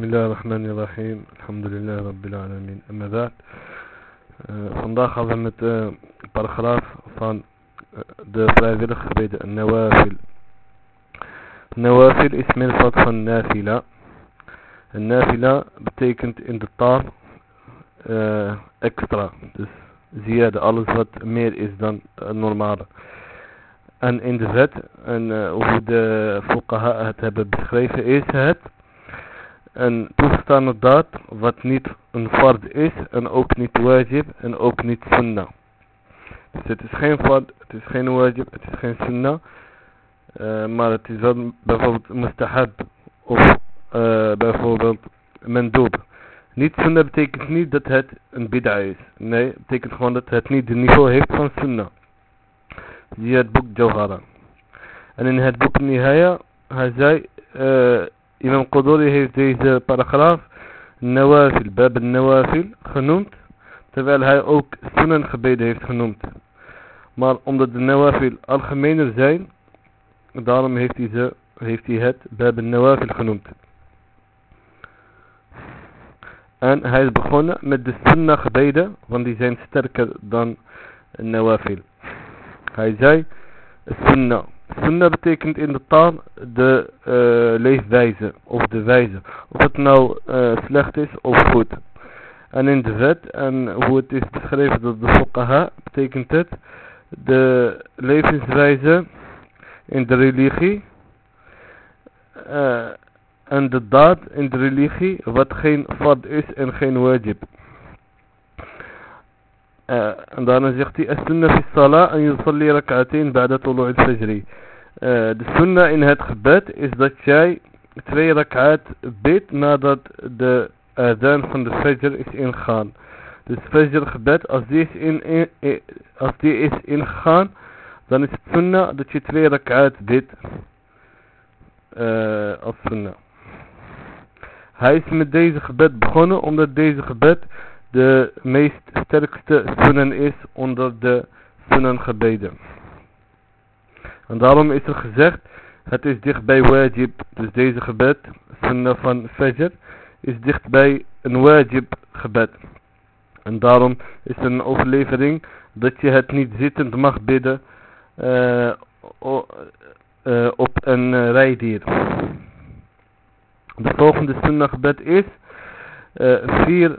بسم الله الرحمن الرحيم. الحمد لله رب العالمين. أما بعد آه، فنضاخ ضمت برخراف آه، فان آه، دو فرايزل خبيد النوافل النوافل اسم الفتحة النافلة النافلة بتيكنت عند الطار اكسترا زيادة. الله زفت مير از دان نورمال أن عند ذات أن وجود فقهاء هتاب بسخريفة ايس هات een toegestaande daad wat niet een fard is en ook niet wajib en ook niet sunnah. Dus het is geen fard, het is geen wajib, het is geen sunnah. Uh, maar het is wel bijvoorbeeld mustahab of uh, bijvoorbeeld mendoob. Niet sunnah betekent niet dat het een bid'a is. Nee, het betekent gewoon dat het niet de niveau heeft van sunnah. Zie het boek Jawhara. En in het boek Nihaya, hij zei... Uh, Imam Qadori heeft deze paragraaf Nawafil, Bab Nawafil genoemd. Terwijl hij ook Sunan gebeden heeft genoemd. Maar omdat de Nawafil algemener zijn, daarom heeft hij, ze, heeft hij het Bab Nawafil genoemd. En hij is begonnen met de Sunnah gebeden, want die zijn sterker dan Nawafil. Hij zei Sunnah. Sunnah betekent in de taal de uh, leefwijze of de wijze. Of het nou uh, slecht is of goed. En in de wet en hoe het is beschreven door de fuqaha betekent het de levenswijze in de religie uh, en de daad in de religie wat geen fad is en geen wajib. En daarna zegt hij as-sunnah fi salah en yusalli rak'atain ba'da tulu' al-fajr. Uh, de sunnah in het gebed is dat jij twee rak'at bidt nadat de adhan van de fajr is ingegaan. Dus fajr gebed, als die is, in, als die is ingegaan, dan is het sunnah dat je twee rak'at bidt uh, sunnah. Hij is met deze gebed begonnen omdat deze gebed de meest sterkste sunnen is onder de sunnen gebeden. En daarom is er gezegd, het is dicht bij wajib, dus deze gebed, sunnah van fajr, is dicht bij een wajib gebed. En daarom is er een overlevering dat je het niet zittend mag bidden uh, uh, op een rijdier. De volgende sunnah gebed is vier uh,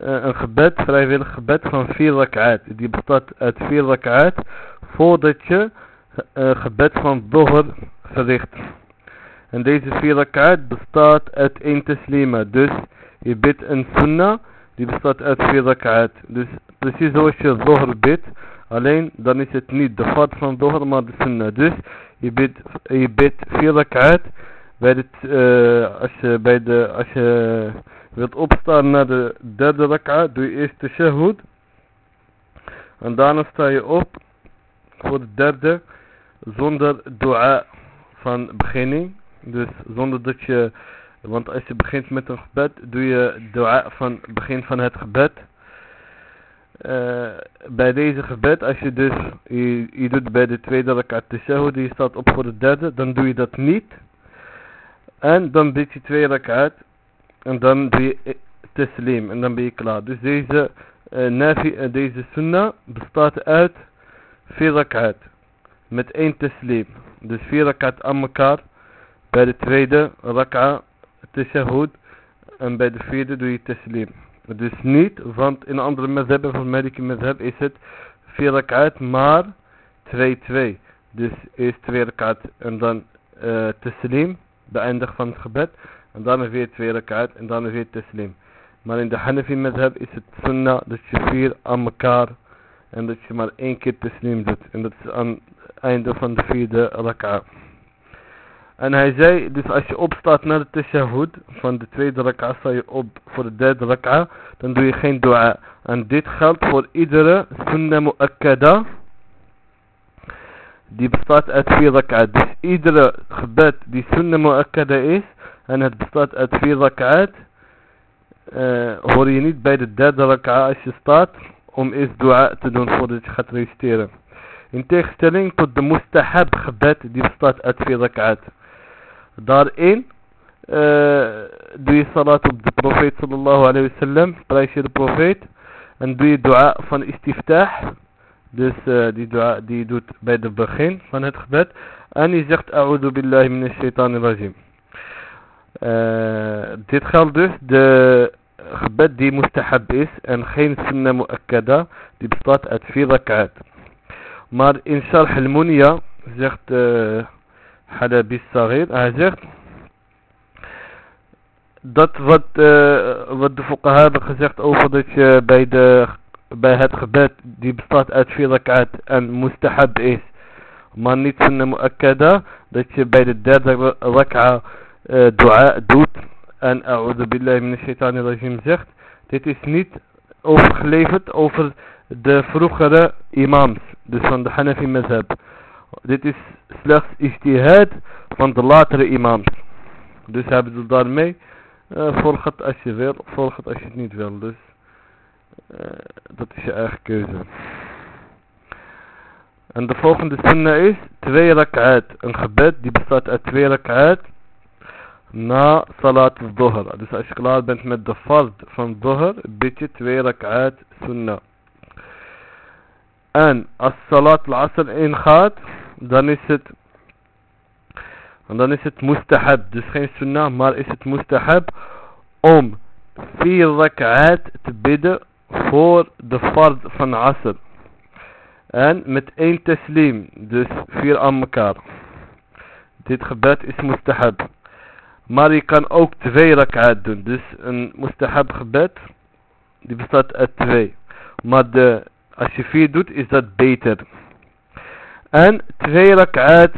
een gebed, vrijwillig gebed van vier rak'at. Die bestaat uit vier rak'at voordat je uh, gebed van dohr verricht. En deze vier rak'at bestaat uit één taslima. Dus je bidt een sunnah, die bestaat uit vier rak'at. Dus precies zoals je dohr bidt, alleen dan is het niet de fad van dohr, maar de sunnah. Dus je bidt, je bidt vier rak'at bij, uh, als je, bij de, als je wilt opstaan naar de derde rak'a, doe je eerst de shahud. En daarna sta je op voor de derde zonder dua van beginning. Dus zonder dat je, want als je begint met een gebed, doe je dua van begin van het gebed. Uh, bij deze gebed, als je dus, je, doet bij de tweede rak'a de shahud, je staat op voor de derde, dan doe je dat niet. En dan bid je twee rak'at en dan doe je teslim en dan ben je klaar. Dus deze, uh, nafi, uh, deze sunnah bestaat uit vier rak'at met één teslim. Dus vier rak'at aan elkaar. Bij de tweede rak'a tashahud en bij de vierde doe je teslim. Dus niet, want in andere mazhabben van Maliki mazhab is het vier rak'at maar 2-2. Dus eerst twee rak'at en dan uh, teslim, beëindig van het gebed. En daarna weer twee rak'at en daarna weer teslim. Maar in de Hanafi madhab is het sunnah dat je vier aan elkaar en dat je maar één keer teslim doet. En dat is aan het einde van de vierde rak'a. En hij zei, dus als je opstaat naar de tashahud van de tweede rak'a, sta je op voor de derde rak'a, dan doe je geen dua. En dit geldt voor iedere sunnah mu'akkada. Die bestaat uit vier rak'a. Dus iedere gebed die sunnah mu'akkada is, en het bestaat uit vier rak'at, uh, hoor je niet bij de derde rak'a als je staat, om eerst dua te doen voordat je gaat reciteren. In tegenstelling tot de mustahab gebed, die bestaat uit vier rak'at. Daarin doe je salat op de profeet sallallahu alayhi wasallam, prijs je de profeet. En doe je dua van istiftah. Dus die dua die je doet bij het begin van het gebed. En je zegt a'udhu billahi minash shaitanir rajim. Dit geldt dus de gebed die mustahab is en geen sunnah mu'akkada. Die bestaat uit vier rak'at. Maar in Sharh al-Munya zegt uh, Halabi Saghir, hij zegt dat wat, uh, wat de fuqaha hebben gezegd over dat je bij, de, bij het gebed die bestaat uit vier rak'at en mustahab is, maar niet sunnah mu'akkada, dat je bij de derde rak'a uh, dua doet en a'udhu billahi min shaitanir rajim zegt, dit is niet overgeleverd over de vroegere imams, dus van de Hanafi mazhab. Dit is slechts ijtihad van de latere imams. Dus hebben ze daarmee, uh, volg het als je wil, volg het als je het niet wil. Dus uh, dat is je eigen keuze. En de volgende sunnah is twee rak'at. Een gebed die bestaat uit twee rak'at na salat al-dhuhr. Dus als je klaar bent met de fard van dhuhr, bid je twee rak'at sunnah. En als salat al-asr ingaat, dan is het dan is het mustahab, dus geen sunnah, maar is het mustahab om vier rak'at te bidden voor de fard van asr. En met één teslim, dus vier aan elkaar. Dit gebed is mustahab. Maar je kan ook twee rak'at doen. Dus een mustahab gebed, die bestaat uit twee. Maar als je vier doet, is dat beter. En twee rak'at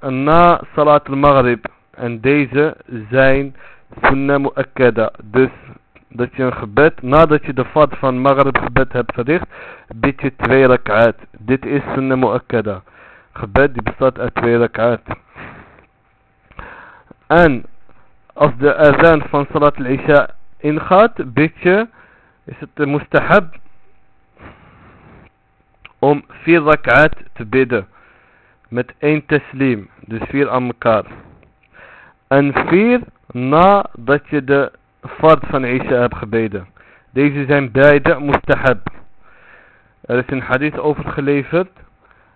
na salat al-maghrib. En deze zijn sunnah mu'akkada. Dus dat je een gebed, nadat je de fad van maghrib gebed hebt verricht, bid je twee rak'at. Dit is sunnah mu'akkada. Gebed die bestaat uit twee rak'at. En als de azan van salat al-isha ingaat, bid je, is het mustahab om vier rak'at te bidden. Met één teslim, dus vier aan elkaar. En vier nadat je de fard van Isha hebt gebeden. Deze zijn beide mustahab. Er is een hadith overgeleverd.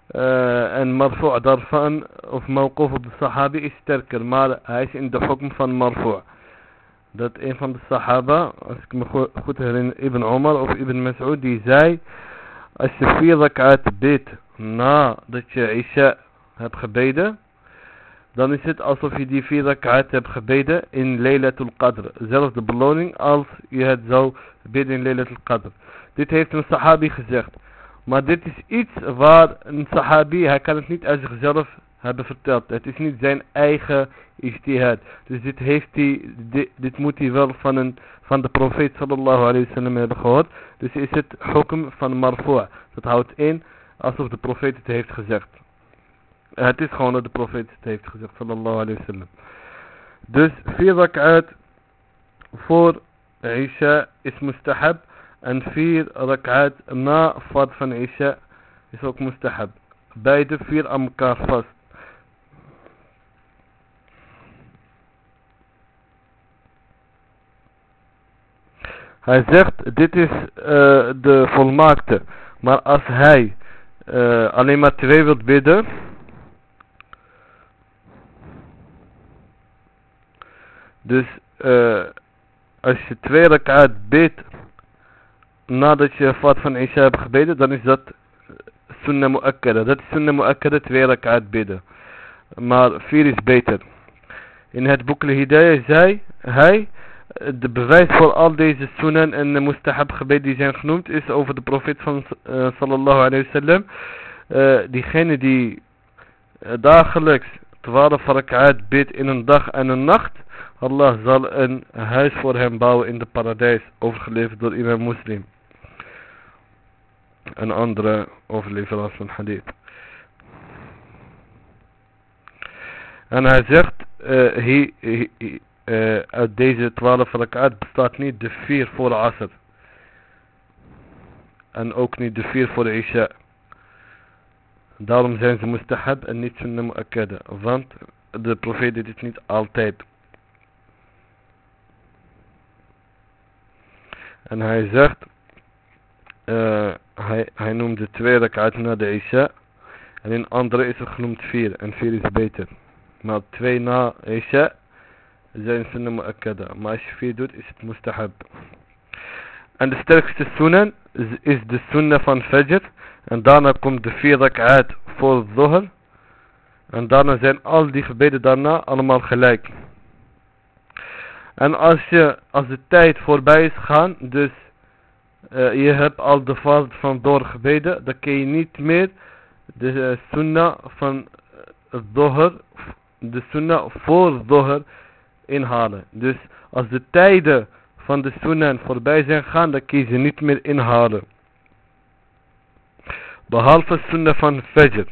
En marfu' daarvan, of mawquf op de sahabi is sterker. Maar hij is in de hukm van marfu'. Dat een van de sahaba, als ik me goed herinner, Ibn Omar of Ibn Mas'ud, die zei... Als je vier rak'at bidt nadat je Isha hebt gebeden, dan is het alsof je die vier rak'at hebt gebeden in Laylatul Qadr. Zelfde beloning als je het zou bidden in Laylatul Qadr. Dit heeft een sahabi gezegd. Maar dit is iets waar een sahabi, hij kan het niet uit zichzelf hebben verteld. Het is niet zijn eigen ijtihad. Dus dit, heeft hij, dit, moet hij wel van, een, van de profeet sallallahu alayhi wasallam hebben gehoord. Dus is het hukm van marfu'. Dat houdt in alsof de profeet het heeft gezegd. Het is gewoon dat de profeet het heeft gezegd sallallahu alayhi wasallam. Dus vier rak'at voor Isha is mustahab. En vier rak'at na fard van Isha is ook mustahab. Beide vier aan elkaar vast. Hij zegt, dit is uh, de volmaakte. Maar als hij uh, alleen maar twee wilt bidden. Dus uh, als je twee rak'at bidt. Nadat je vat van Isha hebt gebeden. Dan is dat sunnah mu'akkada. Dat is sunnah mu'akkada twee rak'at bidden. Maar vier is beter. In het boek Al-Hidayah zei hij de bewijs voor al deze sunan en mustahab gebed die zijn genoemd is over de profeet van uh, sallallahu alayhi wasallam. Uh, diegene die uh, dagelijks 12 rak'at bidt in een dag en een nacht. Allah zal een huis voor hem bouwen in de paradijs. Overgeleverd door imam moslim een andere overlevering van hadith. En hij zegt, uh, uit deze twaalf rakaat bestaat niet de vier voor Asr. En ook niet de vier voor de Isha. Daarom zijn ze mustahab en niet sunnah mu'akkada. Want de profeet deed het niet altijd. En hij zegt... eh hij, hij noemde twee rak'at na de Isha. En in andere is het genoemd vier. En vier is beter. Maar twee na Isha zijn sunnah mu'akkada. Maar als je vier doet is het mustahab. En de sterkste sunnah is, de sunnah van Fajr. En daarna komt de vier rak'at voor Dhuhr. En daarna zijn al die gebeden daarna allemaal gelijk. En als je, als de tijd voorbij is gegaan, dus uh, je hebt al de fase van doorgebeden, dan kun je niet meer de uh, sunnah van het doher, de sunnah voor doher inhalen. Dus als de tijden van de sunnah voorbij zijn gegaan, dan kun je ze niet meer inhalen. Behalve sunnah van fajr.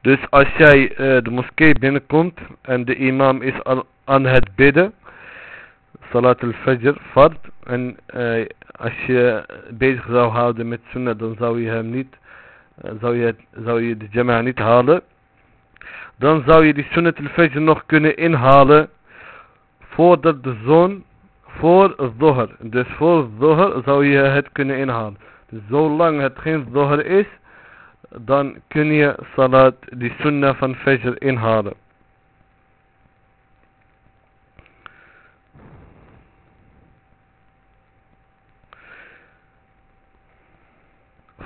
Dus als jij de moskee binnenkomt en de imam is al aan het bidden, salat al-fajr, fard, en uh, als je bezig zou houden met sunnah, dan zou je hem niet, uh, zou, je, zou je de jama'a niet halen. Dan zou je die sunnah al-fajr nog kunnen inhalen voordat de zon voor dhuhr. Dus voor dhuhr zou je het kunnen inhalen. Dus zolang het geen dhuhr is, dan kun je salat die sunnah van fajr inhalen.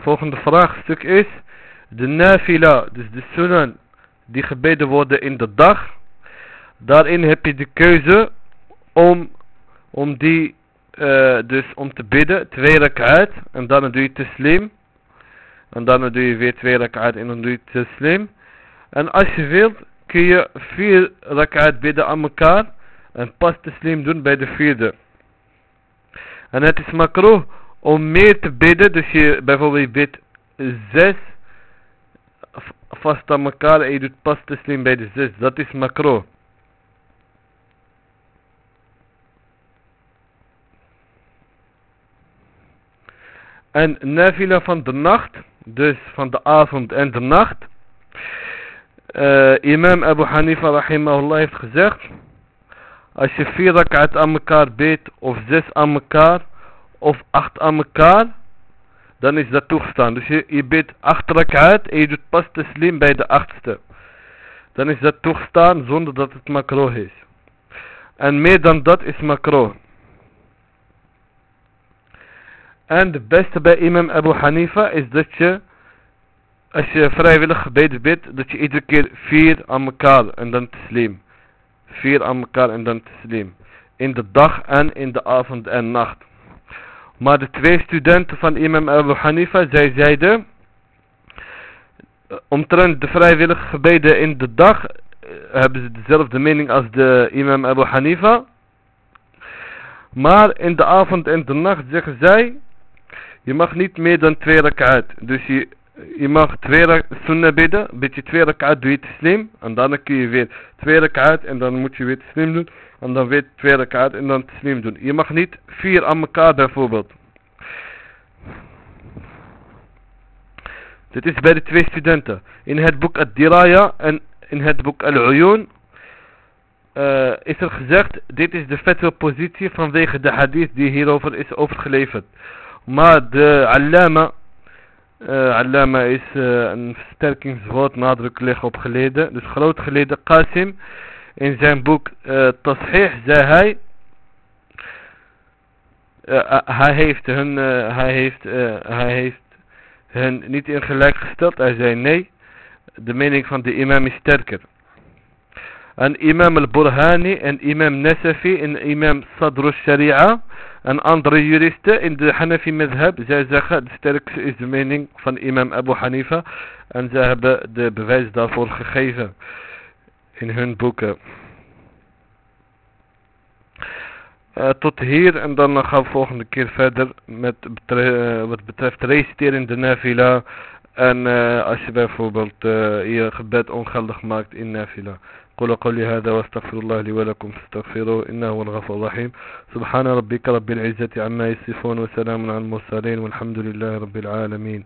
Volgende vraagstuk is de nafila, dus de sunnah die gebeden worden in de dag. Daarin heb je de keuze om, om die, uh, dus om te bidden, twee rak'at en dan doe je te slim. En dan doe je weer twee rak'at en dan doe je te slim. En als je wilt kun je vier rak'at bidden aan elkaar en pas te slim doen bij de vierde. En het is makro om meer te bidden, dus je bijvoorbeeld bidt zes vast aan elkaar en je doet pas te slim bij de zes. Dat is makro. En nafila van de nacht, dus van de avond en de nacht. Uh, imam Abu Hanifa rahimahullah heeft gezegd. Als je vier rak'at aan elkaar bidt of zes aan elkaar of acht aan elkaar. Dan is dat toegestaan. Dus je, je bidt acht rak'at en je doet pas slim bij de achtste. Dan is dat toegestaan zonder dat het makro is. En meer dan dat is makro. En de beste bij imam Abu Hanifa is dat je, als je vrijwillig gebeden bidt, dat je iedere keer vier aan elkaar en dan slim. Vier aan elkaar en dan slim. In de dag en in de avond en nacht. Maar de twee studenten van imam Abu Hanifa, zij zeiden, omtrent de vrijwillige gebeden in de dag, hebben ze dezelfde mening als de imam Abu Hanifa. Maar in de avond en de nacht zeggen zij, je mag niet meer dan twee rak'at. Dus je, je mag twee sunnah bidden. Bid je twee rak'at doe je slim. En dan kun je weer twee rak'at en dan moet je weer slim doen. En dan weer twee rak'at en dan slim doen. Je mag niet vier aan elkaar bijvoorbeeld. Dit is bij de twee studenten. In het boek Ad-Diraya en in het boek Al-Uyun uh, is er gezegd, dit is de vette positie vanwege de hadith die hierover is overgeleverd. Maar de allama, uh, allama is uh, een versterkingswoord nadruk leggen op geleden. Dus groot geleden Qasim in zijn boek uh, Tashih zei hij. Uh, hij heeft hun, hij heeft, hij heeft hen niet in gelijk gesteld. Hij zei nee, de mening van de imam is sterker. En imam al-Burhani en imam Nasafi en imam Sadr al-Sharia en andere juristen in de Hanafi madhab, zij zeggen de sterkste is de mening van imam Abu Hanifa. En zij hebben de bewijs daarvoor gegeven in hun boeken. Uh, tot hier en dan gaan we volgende keer verder met betre uh, wat betreft reciteren in de nafila. En uh, als je bijvoorbeeld je gebed ongeldig maakt in nafila. قل قولي هذا واستغفر الله لي ولكم فاستغفروه إنه هو الغفور الرحيم سبحان ربك رب العزة عما يصفون وسلام على المرسلين والحمد لله رب العالمين